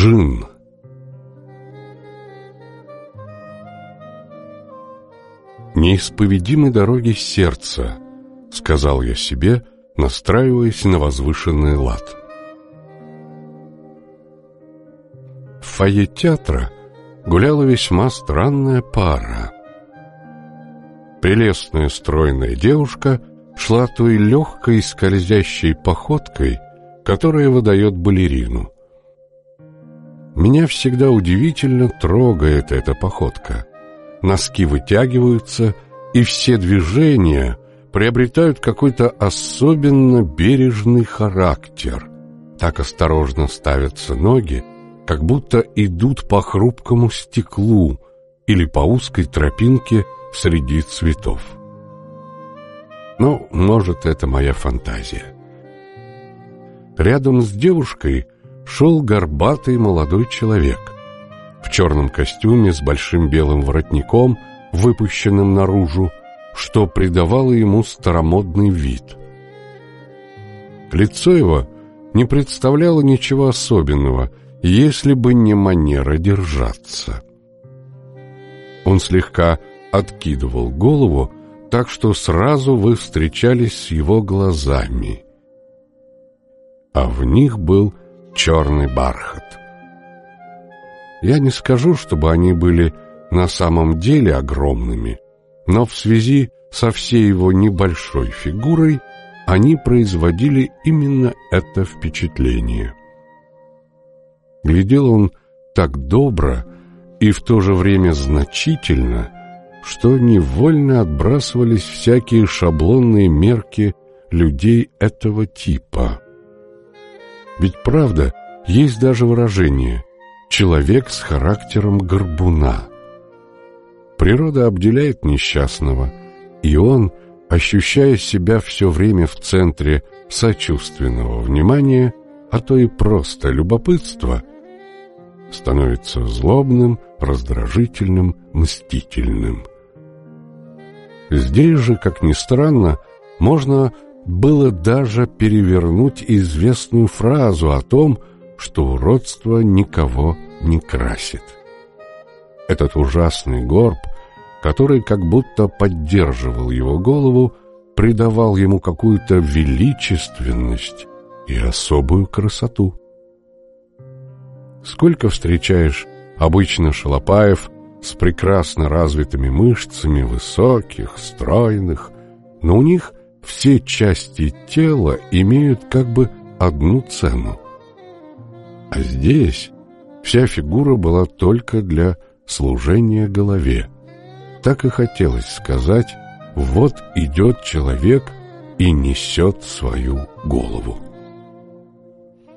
Джин. «Неисповедимы дороги сердца», — сказал я себе, настраиваясь на возвышенный лад. В фойе театра гуляла весьма странная пара. Прелестная стройная девушка шла той легкой скользящей походкой, которая выдает балерину — меня всегда удивительно трогает эта походка. Носки вытягиваются, и все движения приобретают какой-то особенно бережный характер. Так осторожно ставятся ноги, как будто идут по хрупкому стеклу или по узкой тропинке среди цветов. Ну, может, это моя фантазия. Рядом с девушкой – шел горбатый молодой человек. В черном костюме с большим белым воротником, выпущенным наружу, что придавало ему старомодный вид. Лицо его не представляло ничего особенного, если бы не манера держаться. Он слегка откидывал голову, так что сразу вы встречались с его глазами. А в них был черный бархат. Я не скажу, чтобы они были на самом деле огромными, но в связи со всей его небольшой фигурой они производили именно это впечатление. Глядел он так добро и в то же время значительно, что невольно отбрасывались всякие шаблонные мерки людей этого типа. Ведь правда, есть даже выражение «человек с характером горбуна». Природа обделяет несчастного, и он, ощущая себя все время в центре сочувственного внимания, а то и просто любопытства, становится злобным, раздражительным, мстительным. Здесь же, как ни странно, можно было даже перевернуть известную фразу о том, что уродство никого не красит. Этот ужасный горб, который как будто поддерживал его голову, придавал ему какую-то величественность и особую красоту. Сколько встречаешь обычно шалопаев с прекрасно развитыми мышцами, высоких, стройных, но у них все части тела имеют как бы одну цену. А здесь вся фигура была только для служения голове. Так и хотелось сказать, вот идет человек и несет свою голову.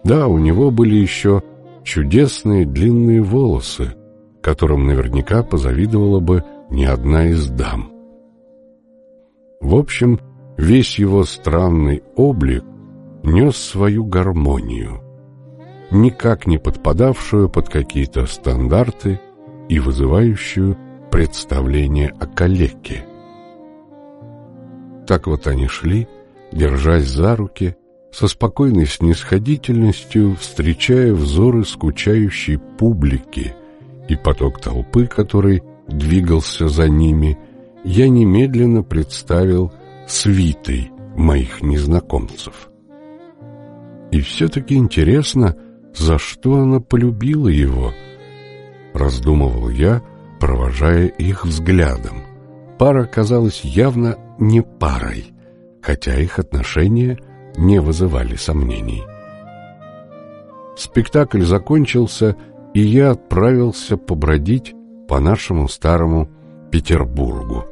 Да, у него были еще чудесные длинные волосы, которым наверняка позавидовала бы ни одна из дам. В общем, Весь его странный облик нес свою гармонию, никак не подпадавшую под какие-то стандарты и вызывающую представление о калеке. Так вот они шли, держась за руки, со спокойной снисходительностью встречая взоры скучающей публики и поток толпы, который двигался за ними, я немедленно представил свитой моих незнакомцев. И все-таки интересно, за что она полюбила его, раздумывал я, провожая их взглядом. Пара казалась явно не парой, хотя их отношения не вызывали сомнений. Спектакль закончился, и я отправился побродить по нашему старому Петербургу.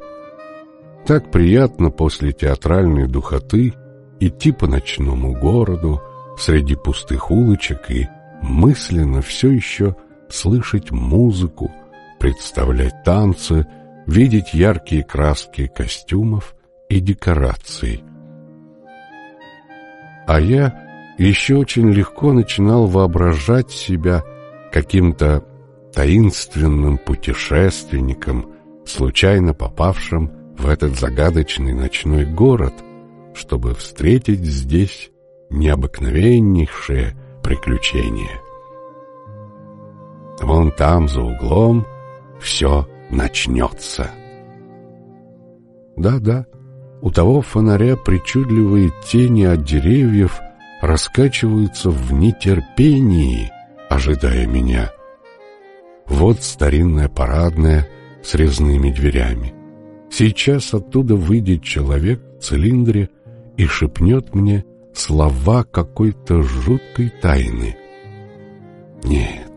Так приятно после театральной духоты идти по ночному городу среди пустых улочек и мысленно все еще слышать музыку, представлять танцы, видеть яркие краски костюмов и декораций. А я еще очень легко начинал воображать себя каким-то таинственным путешественником, случайно попавшим в этот загадочный ночной город, чтобы встретить здесь необыкновеннейшее приключение. Вон там, за углом, все начнется. Да-да, у того фонаря причудливые тени от деревьев раскачиваются в нетерпении, ожидая меня. Вот старинная парадная с резными дверями. Сейчас оттуда выйдет человек в цилиндре и шепнет мне слова какой-то жуткой тайны. Нет,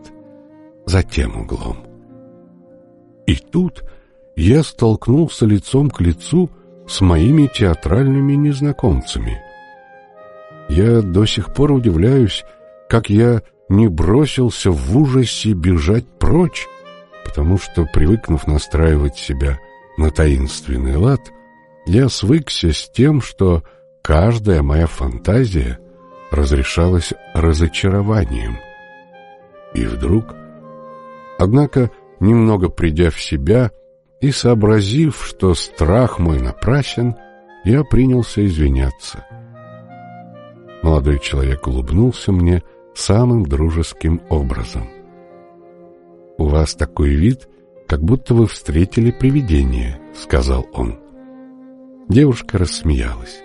за тем углом. И тут я столкнулся лицом к лицу с моими театральными незнакомцами. Я до сих пор удивляюсь, как я не бросился в ужасе бежать прочь, потому что, привыкнув настраивать себя на таинственный лад, я свыкся с тем, что каждая моя фантазия разрешалась разочарованием. И вдруг... Однако, немного придя в себя и сообразив, что страх мой напрасен, я принялся извиняться. Молодой человек улыбнулся мне самым дружеским образом. «У вас такой вид, как будто вы встретили привидение», — сказал он. Девушка рассмеялась.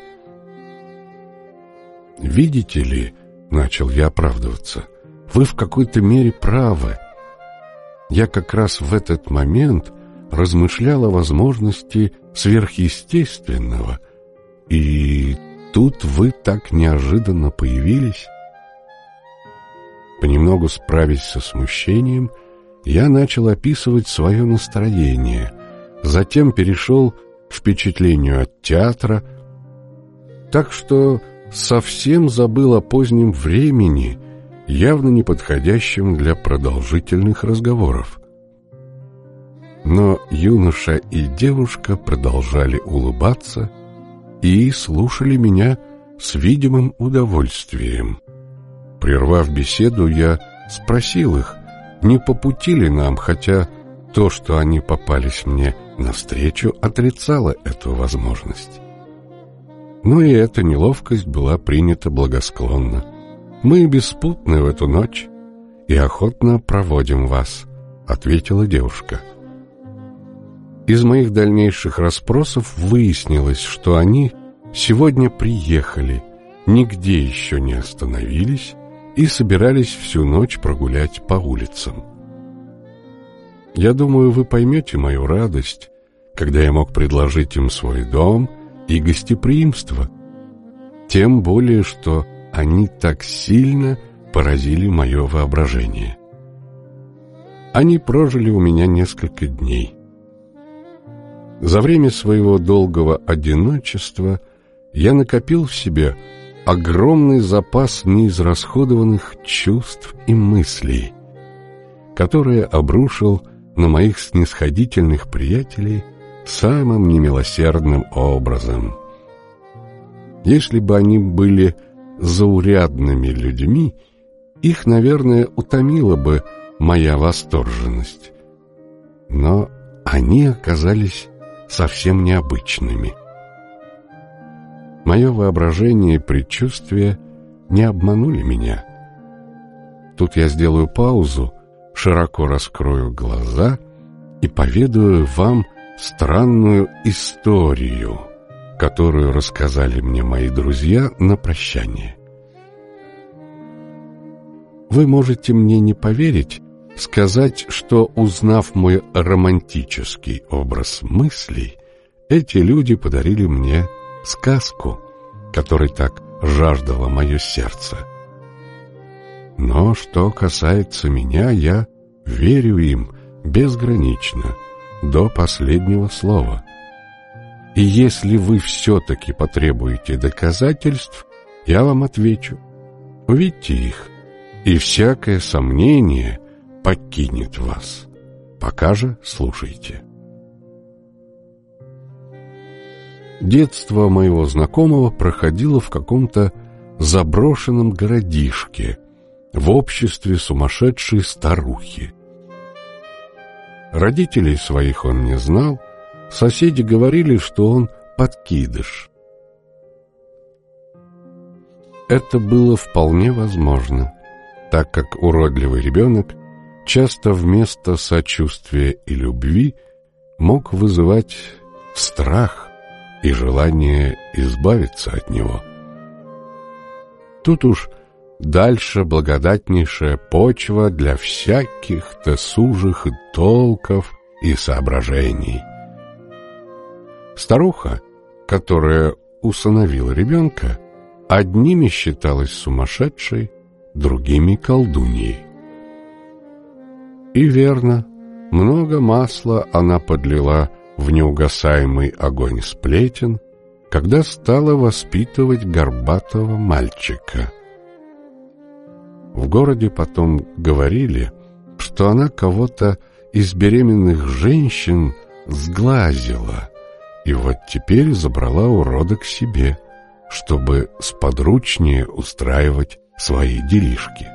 «Видите ли», — начал я оправдываться, — «вы в какой-то мере правы. Я как раз в этот момент размышлял о возможности сверхъестественного, и тут вы так неожиданно появились». Понемногу справясь со смущением, я начал описывать свое настроение, затем перешел к впечатлению от театра, так что совсем забыл о позднем времени, явно неподходящем для продолжительных разговоров. Но юноша и девушка продолжали улыбаться и слушали меня с видимым удовольствием. Прервав беседу, я спросил их, не по пути ли нам, хотя то, что они попались мне навстречу, отрицало эту возможность. Но и эта неловкость была принята благосклонно. Мы беспутны в эту ночь и охотно проводим вас, ответила девушка. Из моих дальнейших расспросов выяснилось, что они сегодня приехали, нигде еще не остановились и собирались всю ночь прогулять по улицам. Я думаю, вы поймете мою радость, когда я мог предложить им свой дом и гостеприимство, тем более, что они так сильно поразили мое воображение. Они прожили у меня несколько дней. За время своего долгого одиночества я накопил в себе огромный запас неизрасходованных чувств и мыслей, которые обрушил на моих снисходительных приятелей самым немилосердным образом. Если бы они были заурядными людьми, их, наверное, утомила бы моя восторженность. Но они оказались совсем необычными. Мое воображение и предчувствие не обманули меня. Тут я сделаю паузу, широко раскрою глаза и поведаю вам странную историю, которую рассказали мне мои друзья на прощание. Вы можете мне не поверить, сказать, что, узнав мой романтический образ мыслей, эти люди подарили мне сказку, которой так жаждало мое сердце. Но что касается меня, я верю им безгранично, до последнего слова. И если вы все-таки потребуете доказательств, я вам отвечу. Увидьте их, и всякое сомнение покинет вас. Пока же слушайте. Детство моего знакомого проходило в каком-то заброшенном городишке, в обществе сумасшедшей старухи. Родителей своих он не знал, соседи говорили, что он подкидыш. Это было вполне возможно, так как уродливый ребенок часто вместо сочувствия и любви мог вызывать страх и желание избавиться от него. Тут уж дальше благодатнейшая почва для всяких-то сужих толков и соображений. Старуха, которая усыновила ребенка, одними считалась сумасшедшей, другими — колдуньей. И верно, много масла она подлила в неугасаемый огонь сплетен, когда стала воспитывать горбатого мальчика. В городе потом говорили, что она кого-то из беременных женщин сглазила, и вот теперь забрала урода к себе, чтобы сподручнее устраивать свои делишки.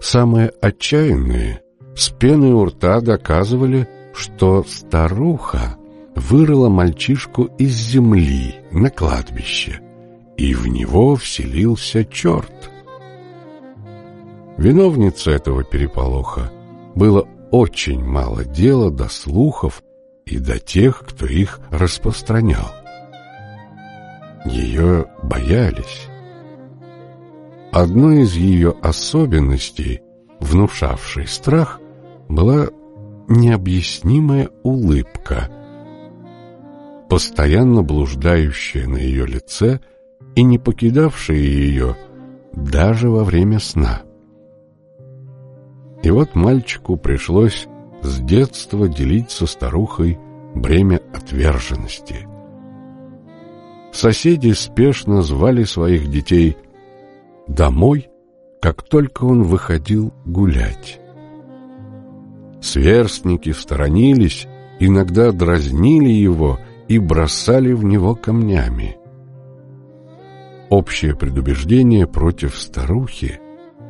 Самые отчаянные с пеной у рта доказывали, что старуха вырыла мальчишку из земли на кладбище, и в него вселился черт. Виновница этого переполоха было очень мало дела до слухов и до тех, кто их распространял. Ее боялись. Одной из ее особенностей, внушавшей страх, была необъяснимая улыбка, постоянно блуждающая на ее лице и не покидавшая ее даже во время сна. И вот мальчику пришлось с детства делить со старухой бремя отверженности. Соседи спешно звали своих детей домой, как только он выходил гулять. Сверстники сторонились, иногда дразнили его и бросали в него камнями. Общее предубеждение против старухи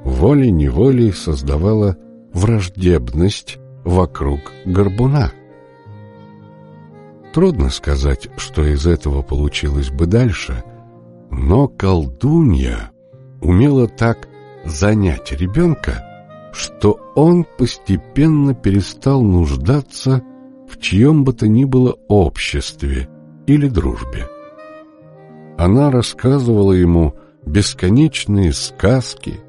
волей-неволей создавало враждебность вокруг горбуна. Трудно сказать, что из этого получилось бы дальше, но колдунья умела так занять ребенка, что он постепенно перестал нуждаться в чьем бы то ни было обществе или дружбе. Она рассказывала ему бесконечные сказки,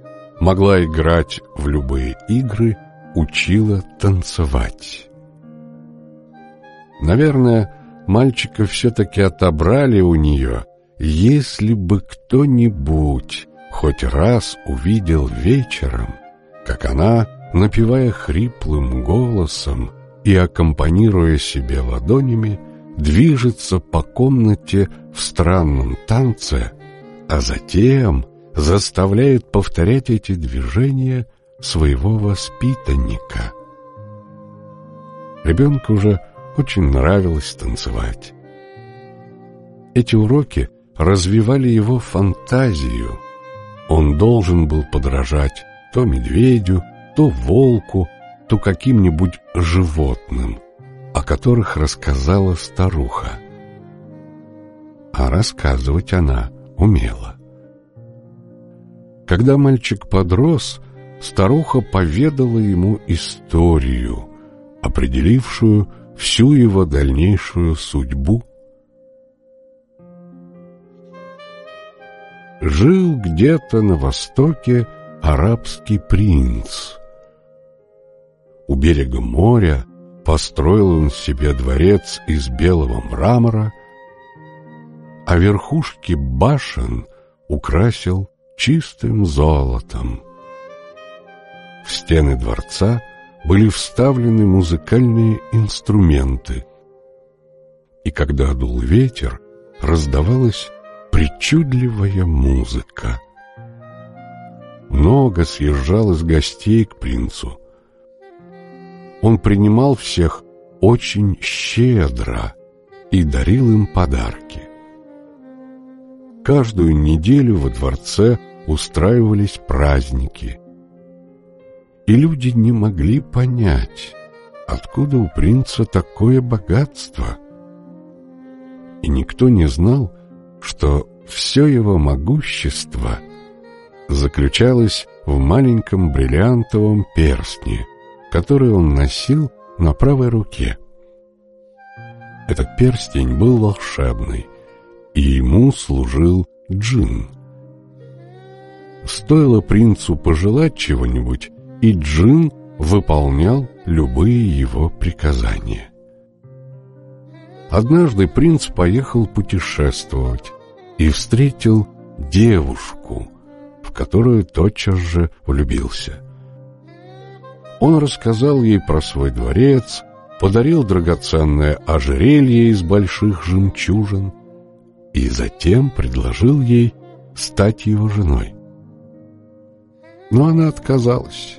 могла играть в любые игры, учила танцевать. Наверное, мальчика все-таки отобрали у нее, если бы кто-нибудь хоть раз увидел вечером, как она, напевая хриплым голосом и аккомпанируя себе ладонями, движется по комнате в странном танце, а затем заставляет повторять эти движения своего воспитанника. Ребенку уже очень нравилось танцевать. Эти уроки развивали его фантазию. Он должен был подражать то медведю, то волку, то каким-нибудь животным, о которых рассказала старуха. А рассказывать она умела. Когда мальчик подрос, старуха поведала ему историю, определившую всю его дальнейшую судьбу. Жил где-то на востоке арабский принц. У берега моря построил он себе дворец из белого мрамора, а верхушки башен украсил чистым золотом. В стены дворца были вставлены музыкальные инструменты, и когда дул ветер, раздавалась причудливая музыка. Много съезжалось гостей к принцу. Он принимал всех очень щедро и дарил им подарки. Каждую неделю во дворце устраивались праздники. И люди не могли понять, откуда у принца такое богатство. И никто не знал, что все его могущество заключалась в маленьком бриллиантовом перстне, который он носил на правой руке. Этот перстень был волшебный, и ему служил джин. Стоило принцу пожелать чего-нибудь, и джин выполнял любые его приказания. Однажды принц поехал путешествовать и встретил девушку, которую тотчас же влюбился. Он рассказал ей про свой дворец, подарил драгоценное ожерелье из больших жемчужин и затем предложил ей стать его женой. Но она отказалась.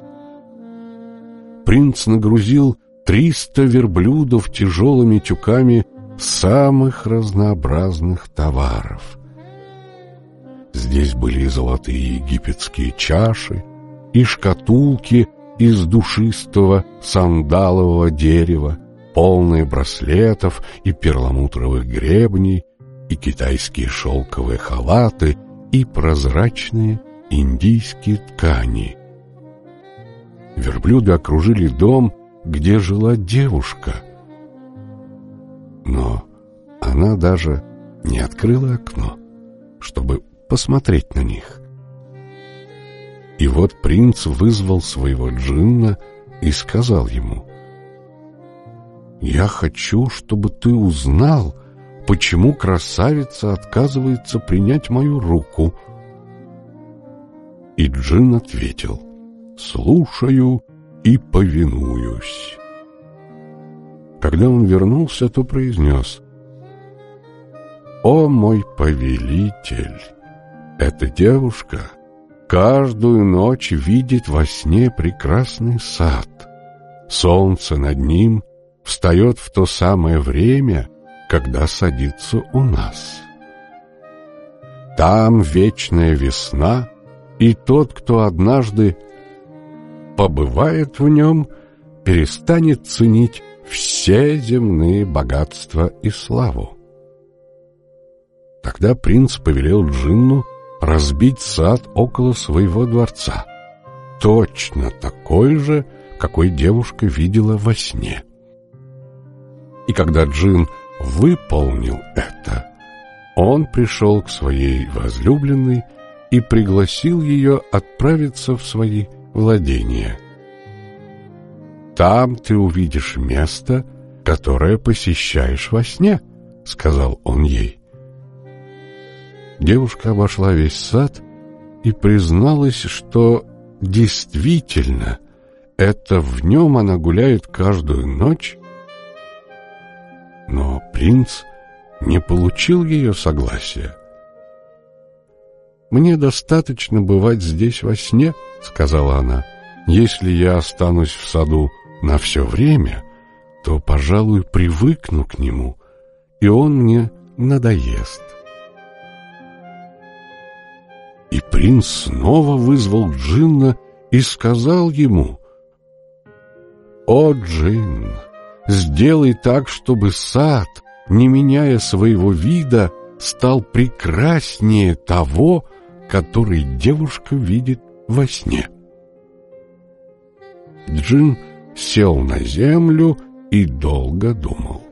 Принц нагрузил триста верблюдов тяжелыми тюками самых разнообразных товаров. Здесь были и золотые египетские чаши, и шкатулки из душистого сандалового дерева, полные браслетов и перламутровых гребней, и китайские шелковые халаты, и прозрачные индийские ткани. Верблюды окружили дом, где жила девушка. Но она даже не открыла окно, чтобы посмотреть на них. И вот принц вызвал своего джинна и сказал ему, «Я хочу, чтобы ты узнал, почему красавица отказывается принять мою руку». И джин ответил, «Слушаю и повинуюсь». Когда он вернулся, то произнес, «О мой повелитель, эта девушка — каждую ночь видит во сне прекрасный сад. Солнце над ним встает в то самое время, когда садится у нас. Там вечная весна, и тот, кто однажды побывает в нем, перестанет ценить все земные богатства и славу. Тогда принц повелел Джинну разбить сад около своего дворца. Точно такой же, какой девушка видела во сне. И когда Джин выполнил это, он пришел к своей возлюбленной и пригласил ее отправиться в свои владения. «Там ты увидишь место, которое посещаешь во сне», — сказал он ей. Девушка обошла весь сад и призналась, что действительно это в нем она гуляет каждую ночь. Но принц не получил ее согласия. «Мне достаточно бывать здесь во сне», — сказала она. «Если я останусь в саду на все время, то, пожалуй, привыкну к нему, и он мне надоест». И принц снова вызвал Джинна и сказал ему, «О, Джин, сделай так, чтобы сад, не меняя своего вида, стал прекраснее того, который девушка видит во сне». Джин сел на землю и долго думал.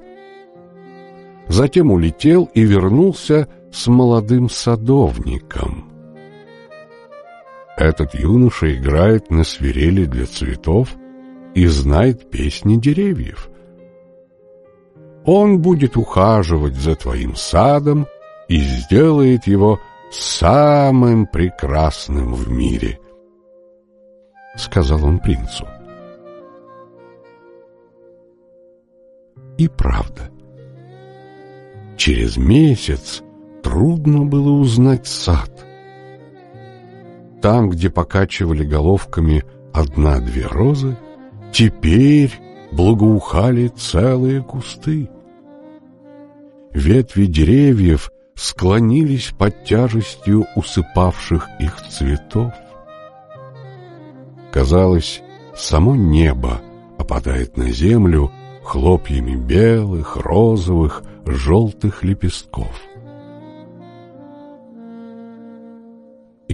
Затем улетел и вернулся с молодым садовником — этот юноша играет на свирели для цветов и знает песни деревьев. Он будет ухаживать за твоим садом и сделает его самым прекрасным в мире, — сказал он принцу. И правда, через месяц трудно было узнать сад — там, где покачивали головками одна-две розы, теперь благоухали целые кусты. Ветви деревьев склонились под тяжестью усыпавших их цветов. Казалось, само небо опадает на землю хлопьями белых, розовых, желтых лепестков.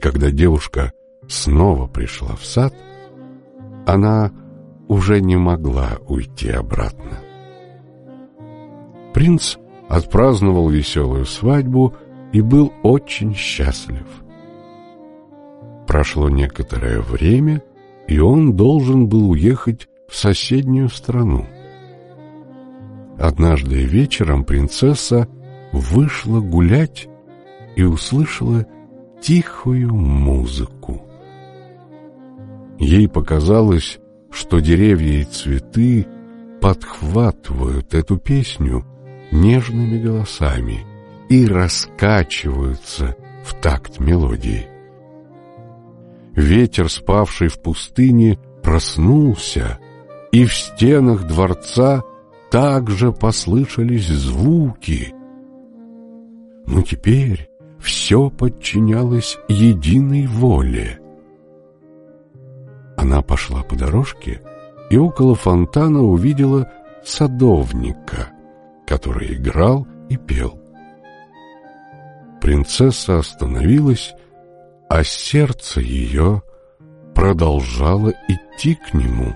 Когда девушка снова пришла в сад, она уже не могла уйти обратно. Принц отпраздновал веселую свадьбу и был очень счастлив. Прошло некоторое время, и он должен был уехать в соседнюю страну. Однажды вечером принцесса вышла гулять и услышала тихую музыку. Ей показалось, что деревья и цветы подхватывают эту песню нежными голосами и раскачиваются в такт мелодии. Ветер, спавший в пустыне, проснулся, и в стенах дворца также послышались звуки. Но теперь все подчинялось единой воле. Она пошла по дорожке и около фонтана увидела садовника, который играл и пел. Принцесса остановилась, а сердце ее продолжало идти к нему.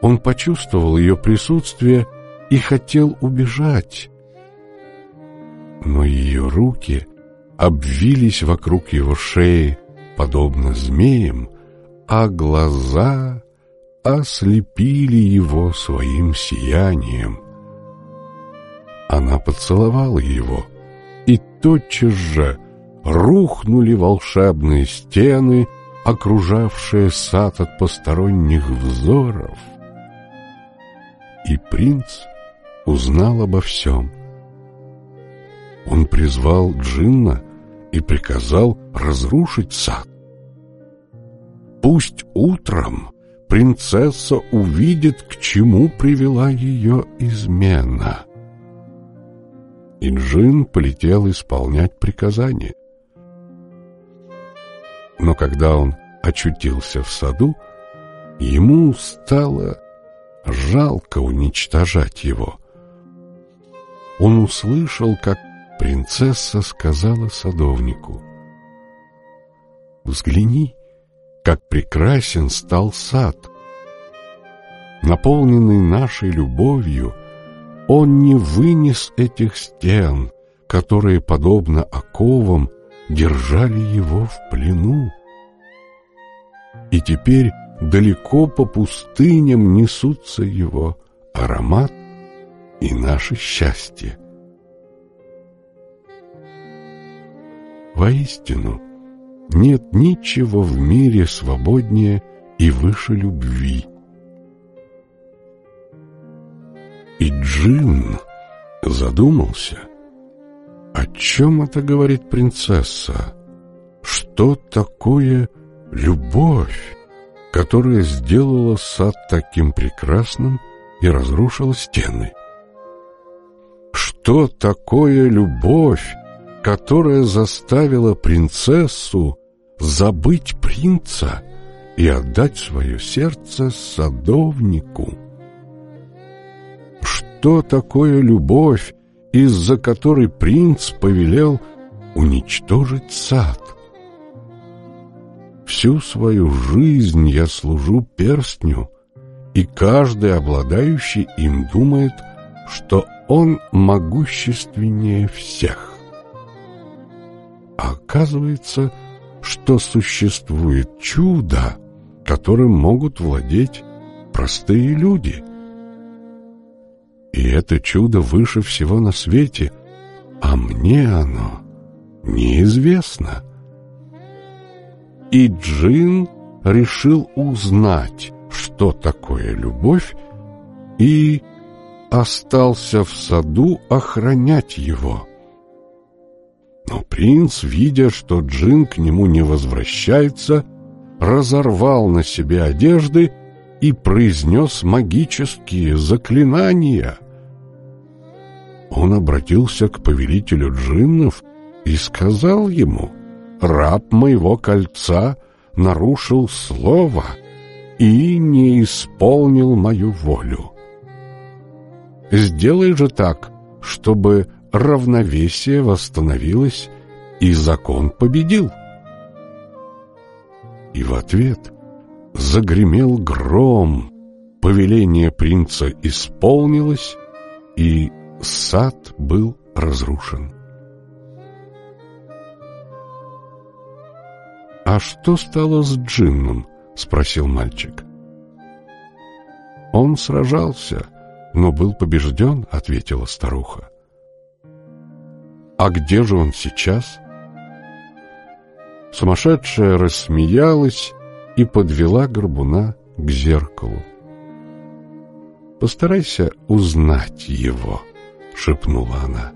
Он почувствовал ее присутствие и хотел убежать. Но ее руки обвились вокруг его шеи, подобно змеям, а глаза ослепили его своим сиянием. Она поцеловала его, и тотчас же рухнули волшебные стены, окружавшие сад от посторонних взоров — и принц узнал обо всем. Он призвал Джинна и приказал разрушить сад. Пусть утром принцесса увидит, к чему привела ее измена. И Джин полетел исполнять приказание. Но когда он очутился в саду, ему стало жалко уничтожать его. Он услышал, как принцесса сказала садовнику. «Взгляни, как прекрасен стал сад! Наполненный нашей любовью, он не вынес этих стен, которые, подобно оковам, держали его в плену. И теперь далеко по пустыням несутся его аромат и наше счастье. Воистину, нет ничего в мире свободнее и выше любви. И Джин задумался, о чем это говорит принцесса? Что такое любовь? которая сделала сад таким прекрасным и разрушила стены. Что такое любовь, которая заставила принцессу забыть принца и отдать свое сердце садовнику? Что такое любовь, из-за которой принц повелел уничтожить сад? Всю свою жизнь я служу перстню, и каждый обладающий им думает, что он могущественнее всех. Оказывается, что существует чудо, которым могут владеть простые люди. И это чудо выше всего на свете, а мне оно неизвестно. И Джин решил узнать, что такое любовь, и остался в саду охранять его. Но принц, видя, что Джин к нему не возвращается, разорвал на себе одежды и произнес магические заклинания. Он обратился к повелителю джиннов и сказал ему — раб моего кольца нарушил слово и не исполнил мою волю. Сделай же так, чтобы равновесие восстановилось и закон победил. И в ответ загремел гром. Повеление принца исполнилось, и сад был разрушен. «А что стало с Джинном?» — спросил мальчик. «Он сражался, но был побежден», — ответила старуха. «А где же он сейчас?» Сумасшедшая рассмеялась и подвела горбуна к зеркалу. «Постарайся узнать его», — шепнула она.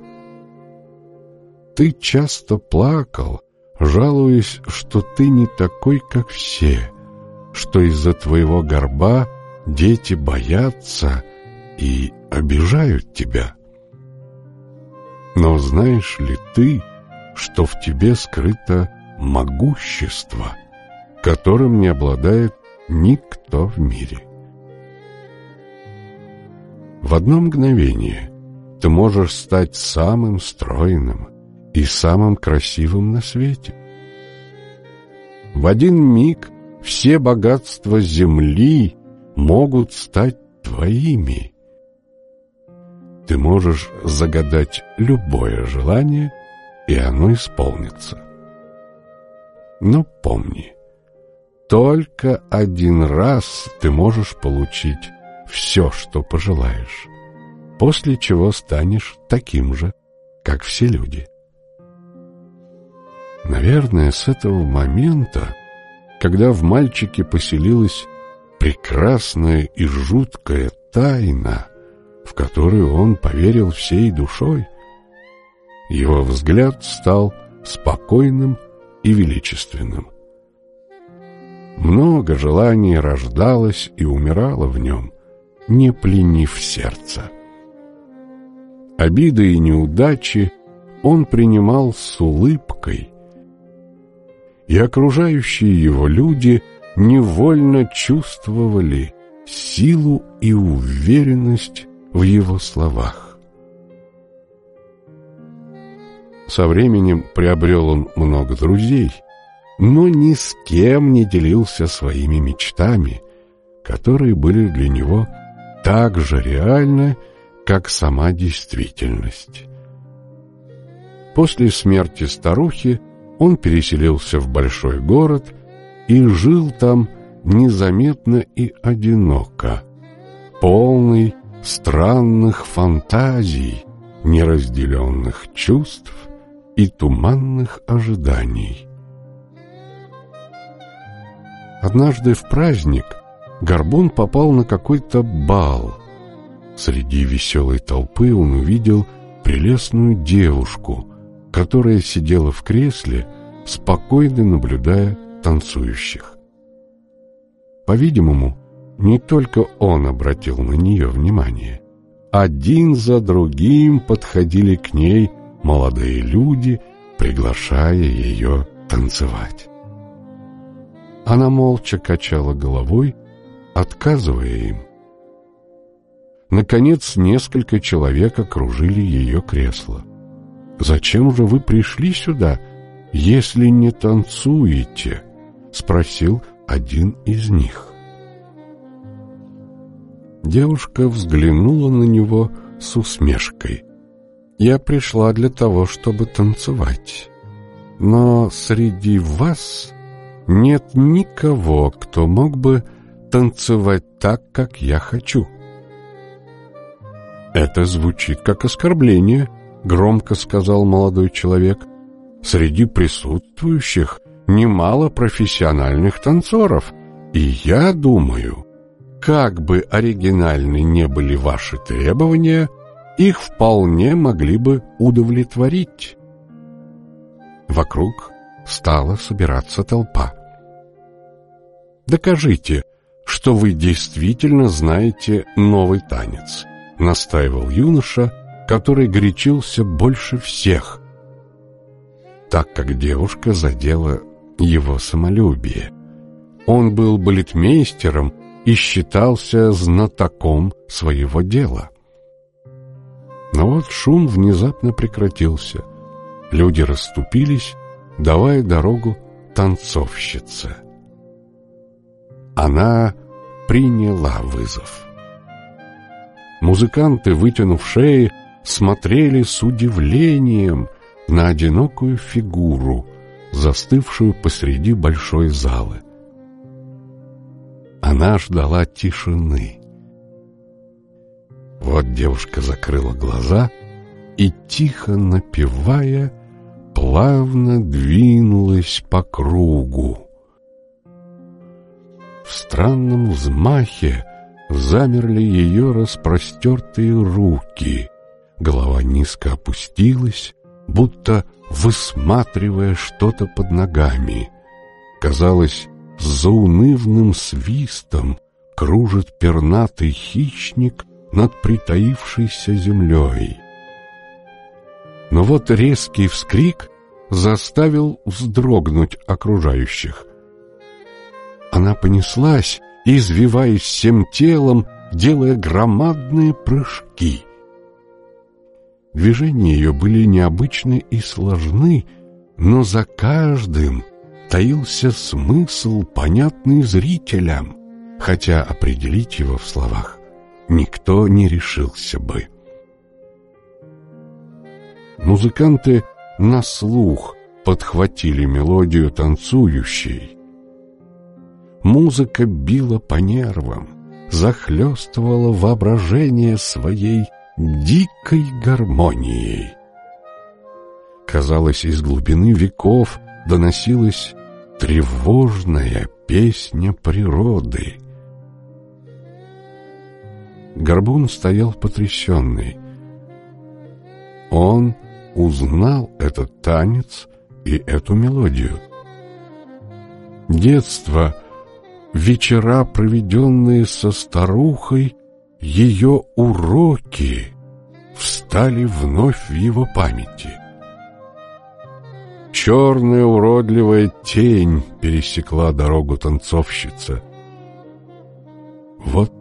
«Ты часто плакал, жалуясь, что ты не такой, как все, что из-за твоего горба дети боятся и обижают тебя. Но знаешь ли ты, что в тебе скрыто могущество, которым не обладает никто в мире? В одно мгновение ты можешь стать самым стройным, и самым красивым на свете. В один миг все богатства земли могут стать твоими. Ты можешь загадать любое желание, и оно исполнится. Но помни, только один раз ты можешь получить все, что пожелаешь, после чего станешь таким же, как все люди. Наверное, с этого момента, когда в мальчике поселилась прекрасная и жуткая тайна, в которую он поверил всей душой, его взгляд стал спокойным и величественным. Много желаний рождалось и умирало в нем, не пленив сердце. Обиды и неудачи он принимал с улыбкой, и окружающие его люди невольно чувствовали силу и уверенность в его словах. Со временем приобрел он много друзей, но ни с кем не делился своими мечтами, которые были для него так же реальны, как сама действительность. После смерти старухи он переселился в большой город и жил там незаметно и одиноко, полный странных фантазий, неразделенных чувств и туманных ожиданий. Однажды в праздник Горбун попал на какой-то бал. Среди веселой толпы он увидел прелестную девушку, которая сидела в кресле, спокойно наблюдая танцующих. По-видимому, не только он обратил на нее внимание. Один за другим подходили к ней молодые люди, приглашая ее танцевать. Она молча качала головой, отказывая им. Наконец, несколько человек окружили ее кресло. «Зачем же вы пришли сюда, если не танцуете?» — спросил один из них. Девушка взглянула на него с усмешкой. «Я пришла для того, чтобы танцевать. Но среди вас нет никого, кто мог бы танцевать так, как я хочу». «Это звучит как оскорбление», — громко сказал молодой человек. «Среди присутствующих немало профессиональных танцоров, и я думаю, как бы оригинальны не были ваши требования, их вполне могли бы удовлетворить». Вокруг стала собираться толпа. «Докажите, что вы действительно знаете новый танец», — настаивал юноша, который горячился больше всех, так как девушка задела его самолюбие. Он был балетмейстером и считался знатоком своего дела. Но вот шум внезапно прекратился. Люди расступились, давая дорогу танцовщице. Она приняла вызов. Музыканты, вытянув шеи, смотрели с удивлением на одинокую фигуру, застывшую посреди большой залы. Она ждала тишины. Вот девушка закрыла глаза и, тихо напевая, плавно двинулась по кругу. В странном взмахе замерли ее распростертые руки. Голова низко опустилась, будто высматривая что-то под ногами. Казалось, с заунывным свистом кружит пернатый хищник над притаившейся землей. Но вот резкий вскрик заставил вздрогнуть окружающих. Она понеслась, извиваясь всем телом, делая громадные прыжки. Движения ее были необычны и сложны, но за каждым таился смысл, понятный зрителям, хотя определить его в словах никто не решился бы. Музыканты на слух подхватили мелодию танцующей. Музыка била по нервам, захлестывала воображение своей дикой гармонией. Казалось, из глубины веков доносилась тревожная песня природы. Горбун стоял потрясенный. Он узнал этот танец и эту мелодию. Детство, вечера, проведенные со старухой, ее уроки встали вновь в его памяти. Черная уродливая тень пересекла дорогу танцовщица. Вот,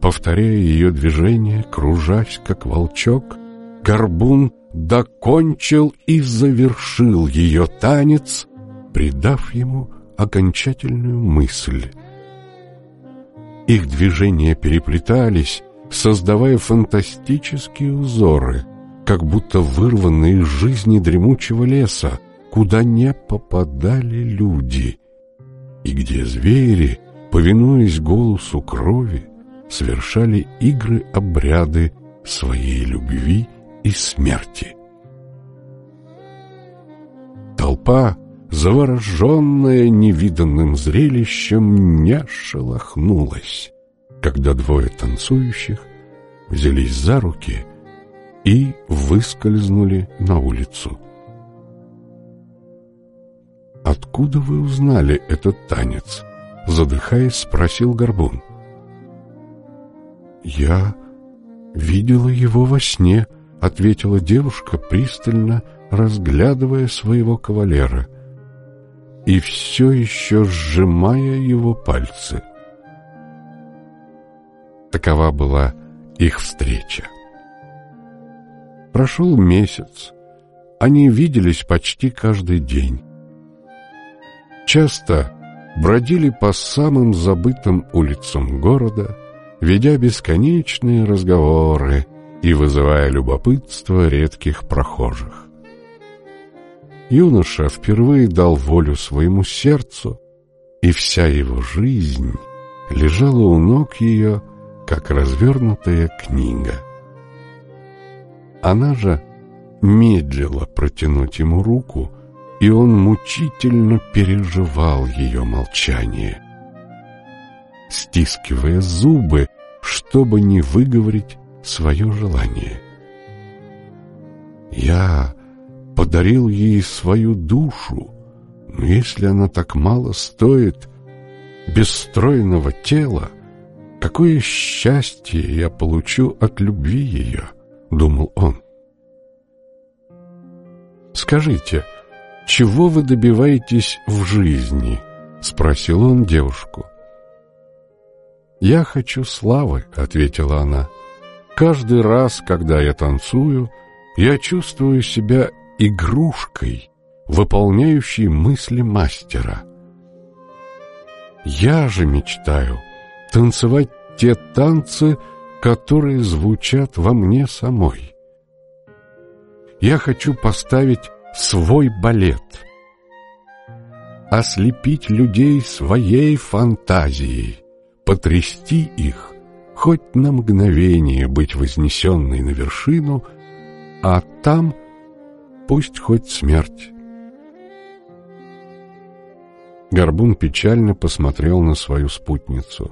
повторяя ее движение, кружась, как волчок, горбун докончил и завершил ее танец, придав ему окончательную мысль. Их движения переплетались, создавая фантастические узоры, как будто вырванные из жизни дремучего леса, куда не попадали люди, и где звери, повинуясь голосу крови, совершали игры-обряды своей любви и смерти. Толпа, завороженная невиданным зрелищем, не шелохнулась, когда двое танцующих взялись за руки и выскользнули на улицу. «Откуда вы узнали этот танец?» Задыхаясь, спросил Горбун. «Я видела его во сне», — ответила девушка, пристально разглядывая своего кавалера и все еще сжимая его пальцы. Такова была их встреча. Прошел месяц. Они виделись почти каждый день часто бродили по самым забытым улицам города, ведя бесконечные разговоры и вызывая любопытство редких прохожих. Юноша впервые дал волю своему сердцу, и вся его жизнь лежала у ног ее, как развернутая книга. Она же медлила протянуть ему руку, и он мучительно переживал ее молчание. Стискивая зубы, чтобы не выговорить свое желание. Я подарил ей свою душу, но если она так мало стоит бесстройного тела, какое счастье я получу от любви ее, думал он. Скажите, — «Чего вы добиваетесь в жизни?» — спросил он девушку. «Я хочу славы», — ответила она. «Каждый раз, когда я танцую, я чувствую себя игрушкой, выполняющей мысли мастера. Я же мечтаю танцевать те танцы, которые звучат во мне самой. Я хочу поставить свой балет, ослепить людей своей фантазией, потрясти их, хоть на мгновение быть вознесенной на вершину, а там пусть хоть смерть. Горбун печально посмотрел на свою спутницу.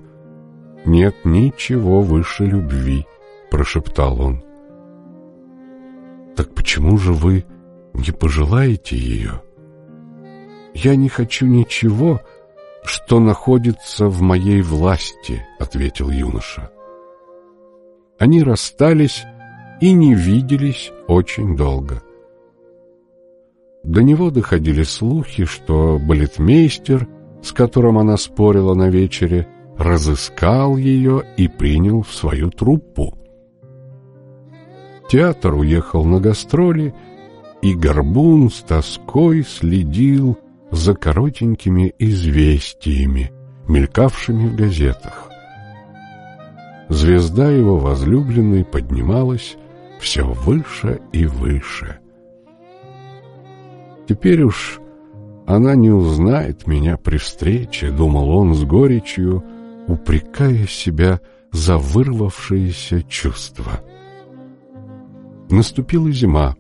«Нет ничего выше любви», — прошептал он. «Так почему же вы не пожелаете ее?» «Я не хочу ничего, что находится в моей власти», — ответил юноша. Они расстались и не виделись очень долго. До него доходили слухи, что балетмейстер, с которым она спорила на вечере, разыскал ее и принял в свою труппу. Театр уехал на гастроли, и Горбун с тоской следил за коротенькими известиями, мелькавшими в газетах. Звезда его возлюбленной поднималась все выше и выше — Теперь уж она не узнает меня при встрече, думал он с горечью, упрекая себя за вырвавшиеся чувства. Наступила зима,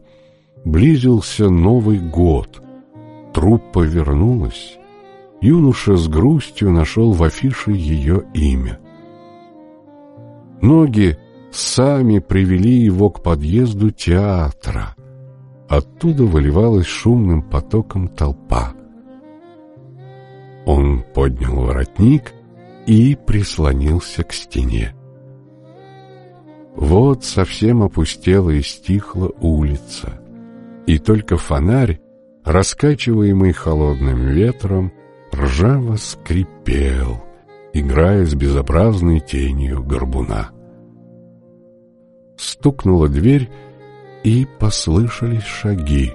близился Новый год. Труппа вернулась. Юноша с грустью нашел в афише ее имя. Ноги сами привели его к подъезду театра. Оттуда выливалась шумным потоком толпа. Он поднял воротник и прислонился к стене. Вот совсем опустела и стихла улица, и только фонарь, раскачиваемый холодным ветром, ржаво скрипел, играя с безобразной тенью горбуна. Стукнула дверь, и послышались шаги.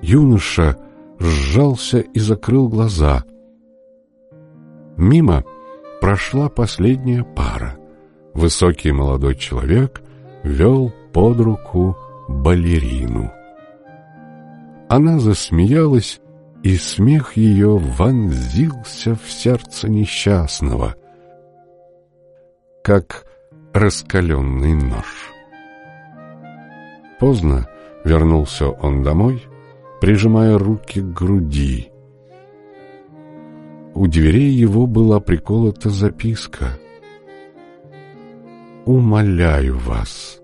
Юноша сжался и закрыл глаза. Мимо прошла последняя пара. Высокий молодой человек вел под руку балерину. Она засмеялась, и смех ее вонзился в сердце несчастного, как раскаленный нож. Поздно вернулся он домой, прижимая руки к груди. У дверей его была приколота записка. «Умоляю вас,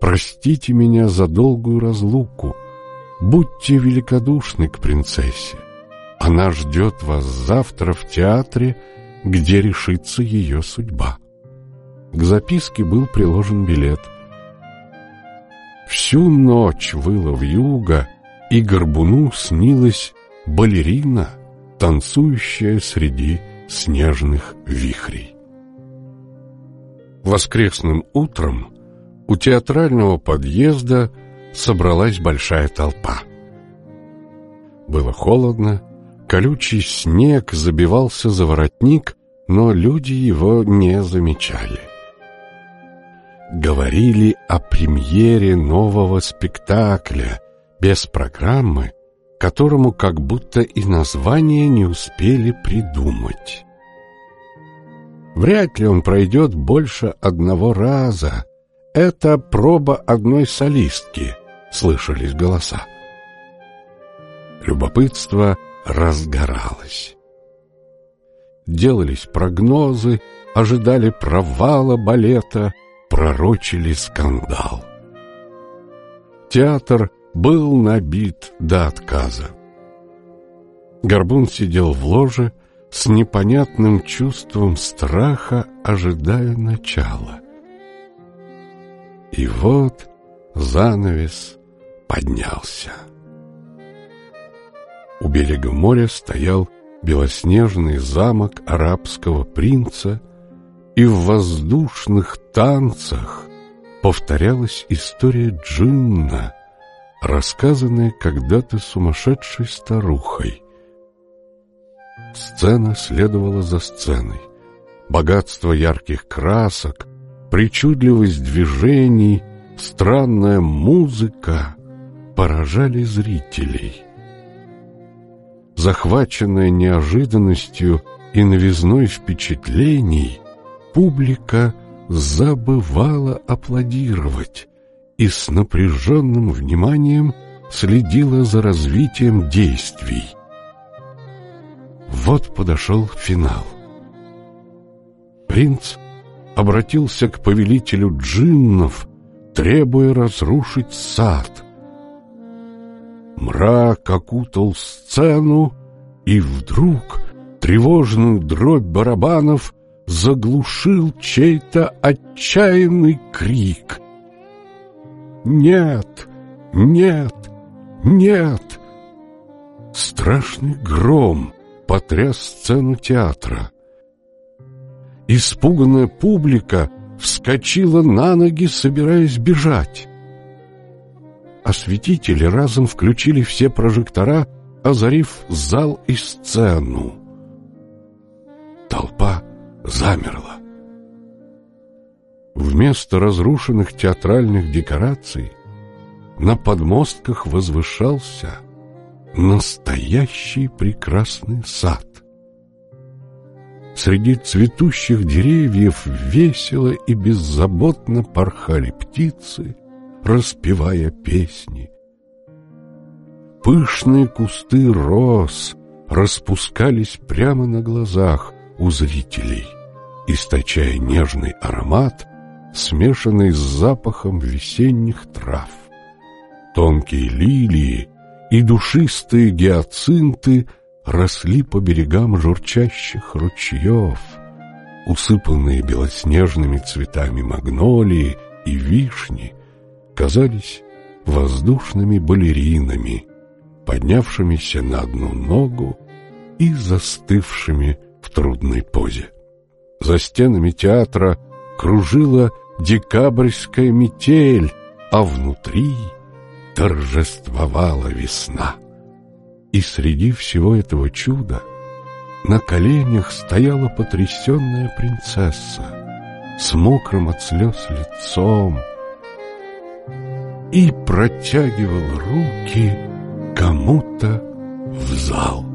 простите меня за долгую разлуку, будьте великодушны к принцессе. Она ждет вас завтра в театре, где решится ее судьба». К записке был приложен билет — Всю ночь выла вьюга, и горбуну снилась балерина, танцующая среди снежных вихрей. Воскресным утром у театрального подъезда собралась большая толпа. Было холодно, колючий снег забивался за воротник, но люди его не замечали говорили о премьере нового спектакля без программы, которому как будто и название не успели придумать. Вряд ли он пройдет больше одного раза. Это проба одной солистки, слышались голоса. Любопытство разгоралось. Делались прогнозы, ожидали провала балета — пророчили скандал. Театр был набит до отказа. Горбун сидел в ложе с непонятным чувством страха, ожидая начала. И вот занавес поднялся. У берега моря стоял белоснежный замок арабского принца и в воздушных танцах повторялась история Джинна, рассказанная когда-то сумасшедшей старухой. Сцена следовала за сценой. Богатство ярких красок, причудливость движений, странная музыка поражали зрителей. Захваченная неожиданностью и новизной впечатлений, публика забывала аплодировать и с напряженным вниманием следила за развитием действий. Вот подошел финал. Принц обратился к повелителю джиннов, требуя разрушить сад. Мрак окутал сцену, и вдруг тревожную дробь барабанов заглушил чей-то отчаянный крик. «Нет! Нет! Нет!» Страшный гром потряс сцену театра. Испуганная публика вскочила на ноги, собираясь бежать. Осветители разом включили все прожектора, озарив зал и сцену. Толпа замерла. Вместо разрушенных театральных декораций на подмостках возвышался настоящий прекрасный сад. Среди цветущих деревьев весело и беззаботно порхали птицы, распевая песни. Пышные кусты роз распускались прямо на глазах у зрителей, источая нежный аромат, смешанный с запахом весенних трав. Тонкие лилии и душистые гиацинты росли по берегам журчащих ручьев, усыпанные белоснежными цветами магнолии и вишни, казались воздушными балеринами, поднявшимися на одну ногу и застывшими в трудной позе. За стенами театра кружила декабрьская метель, а внутри торжествовала весна. И среди всего этого чуда на коленях стояла потрясенная принцесса с мокрым от слез лицом и протягивала руки кому-то в зал.